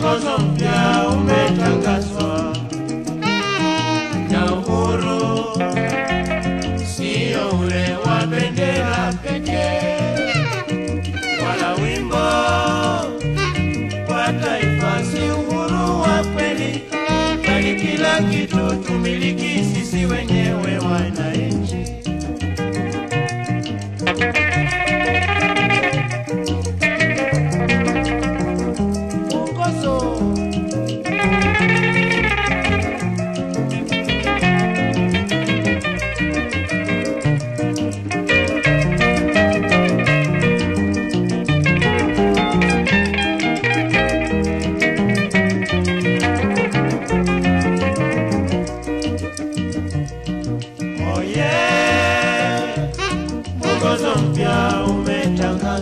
Mwongozo mpya umetangazwa na uhuru sio ule wa bendera pekee wala wimbo wa taifa, si uhuru wa kweli, bali kila kitu tumiliki sisi wenyewe wananchi.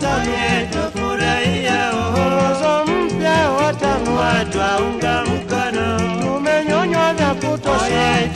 watano tufurahia uzo mpya watano watu mkono. Tumenyonywa vya kutosha.